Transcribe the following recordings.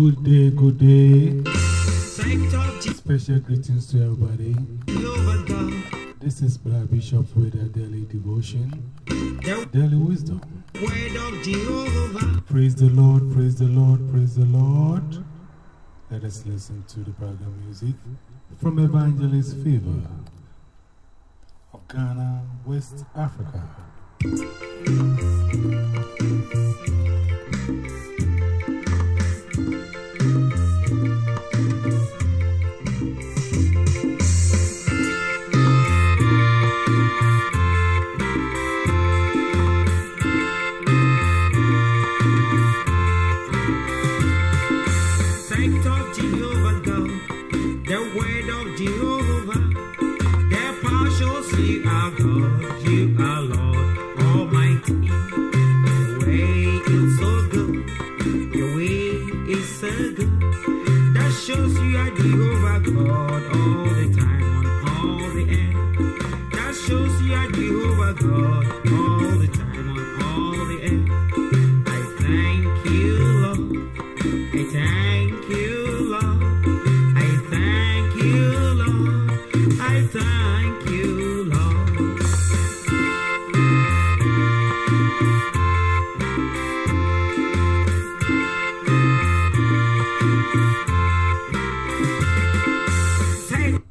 Good day, good day. Special greetings to everybody. This is Black Bishop with a daily devotion, daily wisdom. Praise the Lord, praise the Lord, praise the Lord. Let us listen to the background music from Evangelist Favor of Ghana, West Africa. Is so good. That shows you are Jehovah God all the time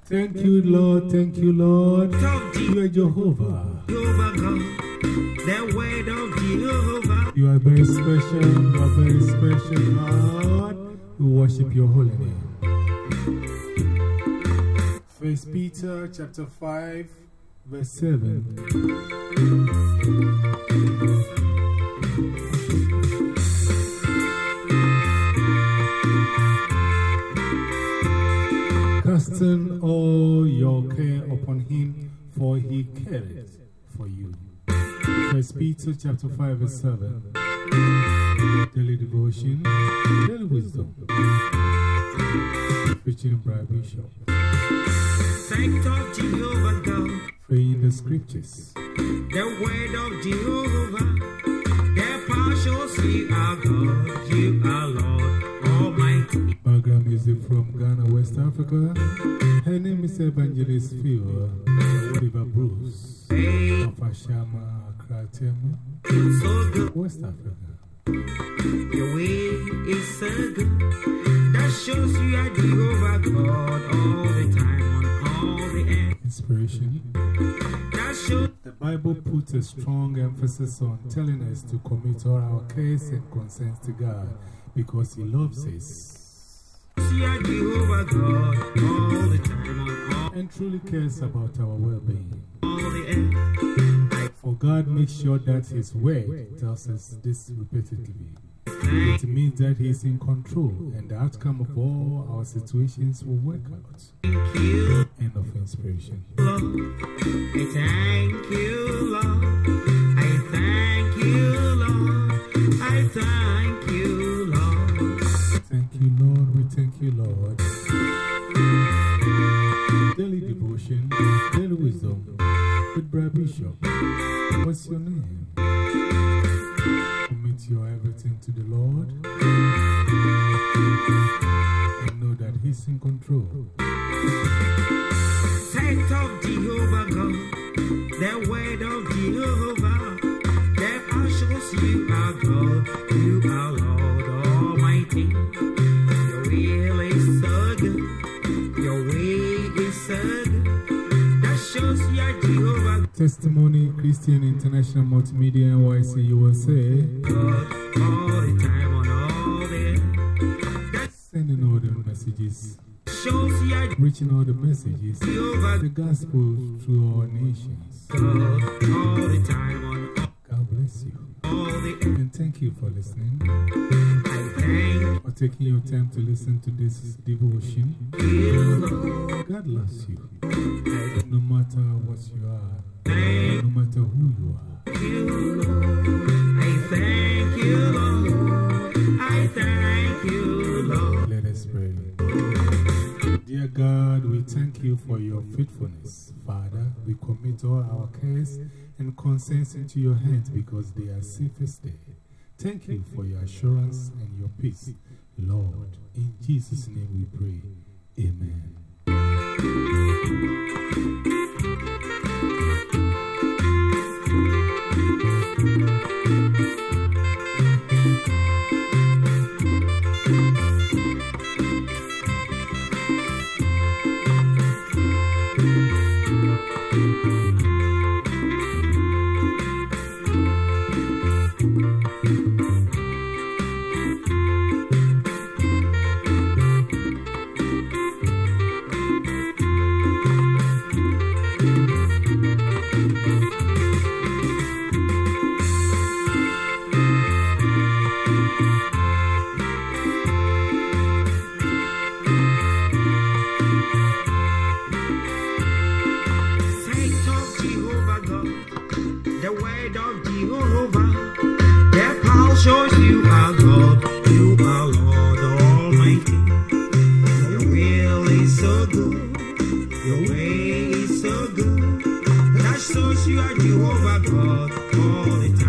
Thank you, Lord, thank you, Lord. You are Jehovah. Jehovah God, the word of Jehovah. You are very special, you are very special, God. We worship your holy name. First Peter chapter 5, verse 7. Casting all your care upon him, for he careth for you. First Peter chapter 5, verse 7. Daily devotion, daily wisdom. Preaching Brian Bishop. Saint of Jehovah God, Praying the scriptures. the word of Jehovah. The partial see our God, you are Lord music from Ghana, West Africa. Her name is Evangelist Fever, Oliver Bruce. Of Ashaiman, Accra, Tema. West Africa. Your way is so good. That shows you are Jehovah God all the time on all the end. Inspiration. The Bible puts a strong emphasis on telling us to commit all our cares and concerns to God because He loves us and truly cares about our well being. For God makes sure that His word tells us this repeatedly. It means that He is in control and the outcome of all our situations will work out. End of inspiration. Thank you, Lord. In control. Of Jehovah God, the word of Jehovah, you are God, you are Lord Almighty. Your will is so good, your way is so good. That shows you are Jehovah Testimony Christian International Multimedia NYC USA. God reaching all the messages, the gospel to all nations. God bless you. And thank you for listening. For taking your time to listen to this devotion. God loves you. No matter what you are, no matter who you are. I thank you, Lord. I thank you for your faithfulness. Father, we commit all our cares and concerns into your hands because they are safest there. Thank you for your assurance and your peace. Lord, in Jesus' name we pray. Amen. Shows you are Jehovah God all the time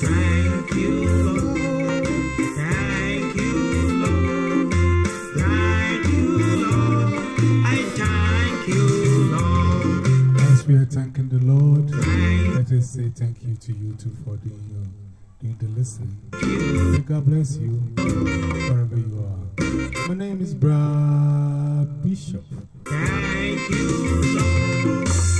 thank you, Lord. Thank you, Lord. Thank you, Lord. I thank you, Lord. As we are thanking the Lord, let us say thank you to you too for doing, your, doing the uh, listening. May God bless you wherever you are. My name is Bra Bishop. Thank you, Lord.